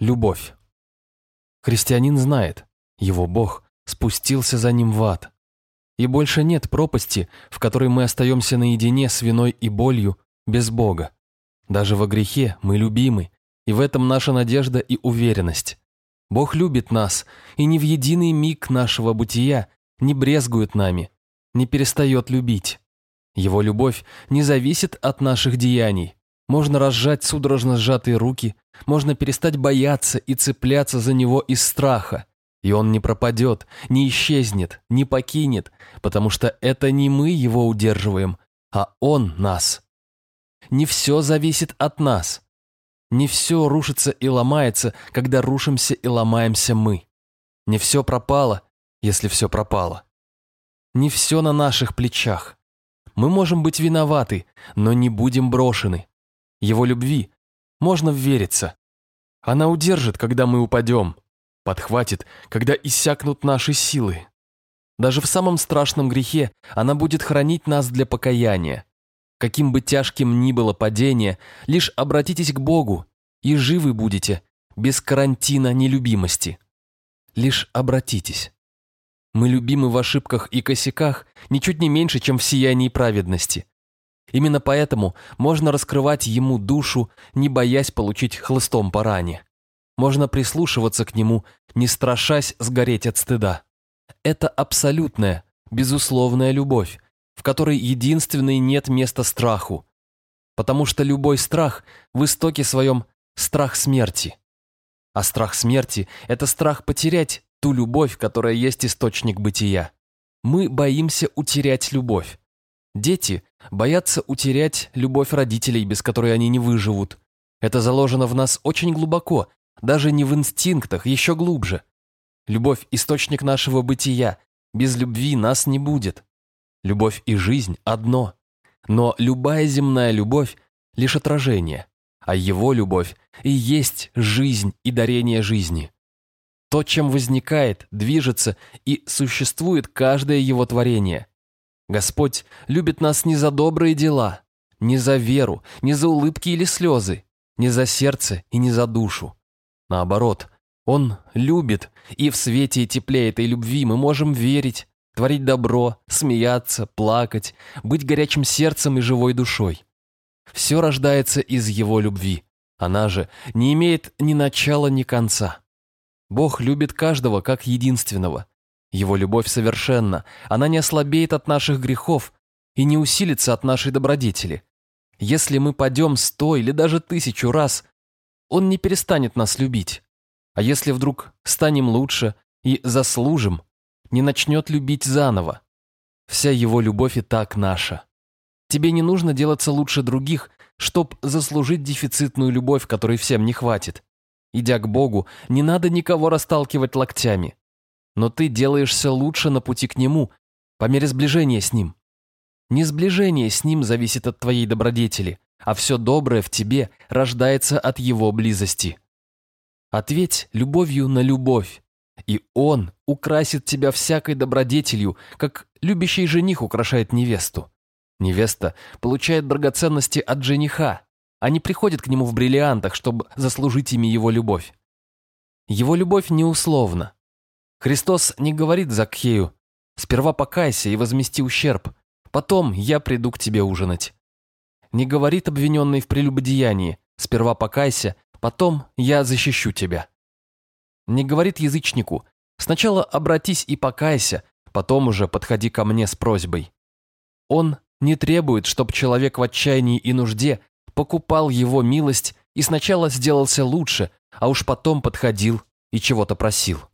Любовь. Христианин знает, его Бог спустился за ним в ад. И больше нет пропасти, в которой мы остаемся наедине с виной и болью, без Бога. Даже во грехе мы любимы, и в этом наша надежда и уверенность. Бог любит нас, и ни в единый миг нашего бытия не брезгует нами, не перестает любить. Его любовь не зависит от наших деяний. Можно разжать судорожно сжатые руки, можно перестать бояться и цепляться за него из страха. И он не пропадет, не исчезнет, не покинет, потому что это не мы его удерживаем, а он нас. Не все зависит от нас. Не все рушится и ломается, когда рушимся и ломаемся мы. Не все пропало, если все пропало. Не все на наших плечах. Мы можем быть виноваты, но не будем брошены. Его любви можно вериться. Она удержит, когда мы упадем, подхватит, когда иссякнут наши силы. Даже в самом страшном грехе она будет хранить нас для покаяния. Каким бы тяжким ни было падение, лишь обратитесь к Богу, и живы будете, без карантина нелюбимости. Лишь обратитесь. Мы любимы в ошибках и косяках ничуть не меньше, чем в сиянии праведности. Именно поэтому можно раскрывать ему душу, не боясь получить хлыстом по ране. Можно прислушиваться к нему, не страшась сгореть от стыда. Это абсолютная, безусловная любовь, в которой единственной нет места страху. Потому что любой страх в истоке своем страх смерти. А страх смерти – это страх потерять ту любовь, которая есть источник бытия. Мы боимся утерять любовь. Дети боятся утерять любовь родителей, без которой они не выживут. Это заложено в нас очень глубоко, даже не в инстинктах, еще глубже. Любовь – источник нашего бытия. Без любви нас не будет. Любовь и жизнь – одно. Но любая земная любовь – лишь отражение, а его любовь и есть жизнь и дарение жизни. То, чем возникает, движется и существует каждое его творение. Господь любит нас не за добрые дела, не за веру, не за улыбки или слезы, не за сердце и не за душу. Наоборот, Он любит, и в свете и тепле этой любви мы можем верить, творить добро, смеяться, плакать, быть горячим сердцем и живой душой. Все рождается из Его любви. Она же не имеет ни начала, ни конца. Бог любит каждого как единственного. Его любовь совершенна, она не ослабеет от наших грехов и не усилится от нашей добродетели. Если мы падем сто или даже тысячу раз, Он не перестанет нас любить. А если вдруг станем лучше и заслужим, не начнет любить заново. Вся Его любовь и так наша. Тебе не нужно делаться лучше других, чтоб заслужить дефицитную любовь, которой всем не хватит. Идя к Богу, не надо никого расталкивать локтями. Но ты делаешься лучше на пути к Нему, по мере сближения с Ним. Не сближение с Ним зависит от твоей добродетели, а все доброе в тебе рождается от Его близости. Ответь любовью на любовь, и Он украсит тебя всякой добродетелью, как любящий жених украшает невесту. Невеста получает драгоценности от жениха, они приходят к нему в бриллиантах, чтобы заслужить ими его любовь. Его любовь неусловна. Христос не говорит Закхею «Сперва покайся и возмести ущерб, потом я приду к тебе ужинать». Не говорит обвиненный в прелюбодеянии «Сперва покайся, потом я защищу тебя». Не говорит язычнику «Сначала обратись и покайся, потом уже подходи ко мне с просьбой». Он не требует, чтобы человек в отчаянии и нужде покупал его милость и сначала сделался лучше, а уж потом подходил и чего-то просил.